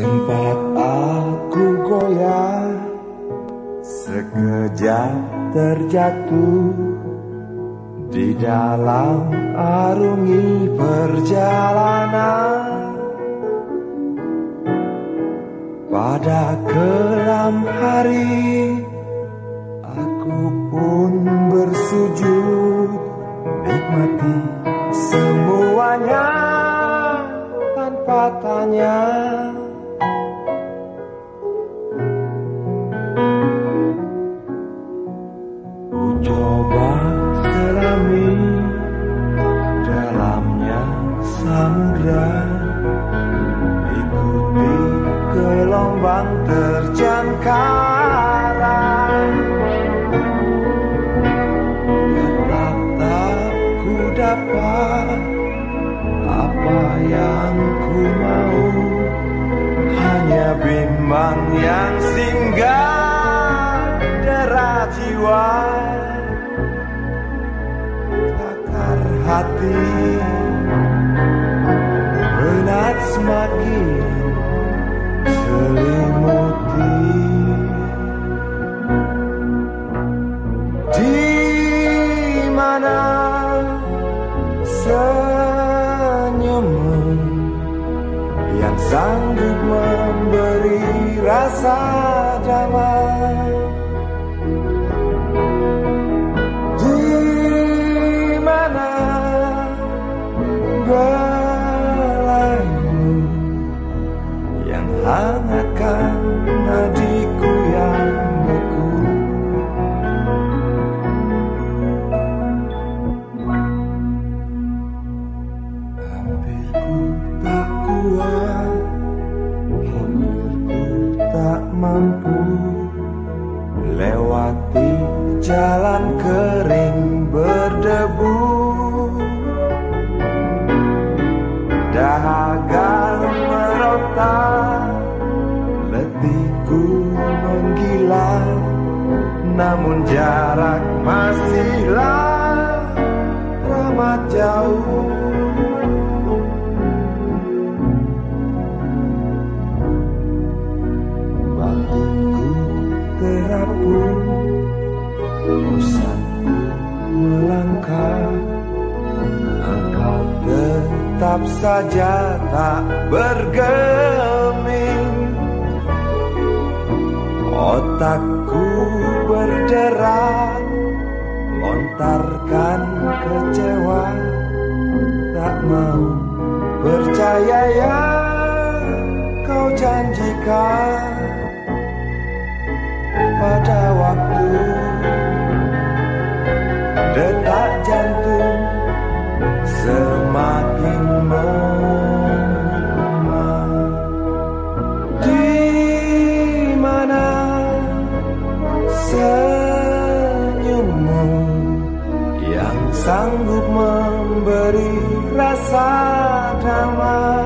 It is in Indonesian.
Sempat aku goyah Sekejap terjatuh Di dalam arungi perjalanan. Pada kelam hari Aku pun bersujud Nikmati semuanya Tanpa tanya gelombang terjang karang tak ku dapat apa yang ku mau. Hanya bimbang yang singgah derat jiwa. Takar hati. Benat semakin senyummu yang sanggup memberi rasa damai mampu Lewati jalan kering berdebu. Dahaga merontak Letihku menggila. Namun jarak masihlah Teramat jauh tetap saja tak bergeming. Otakku berderak Lontarkan kecewa. Tak mau percaya yang kau janjikan. Pada waktu sanggup memberi rasa damai.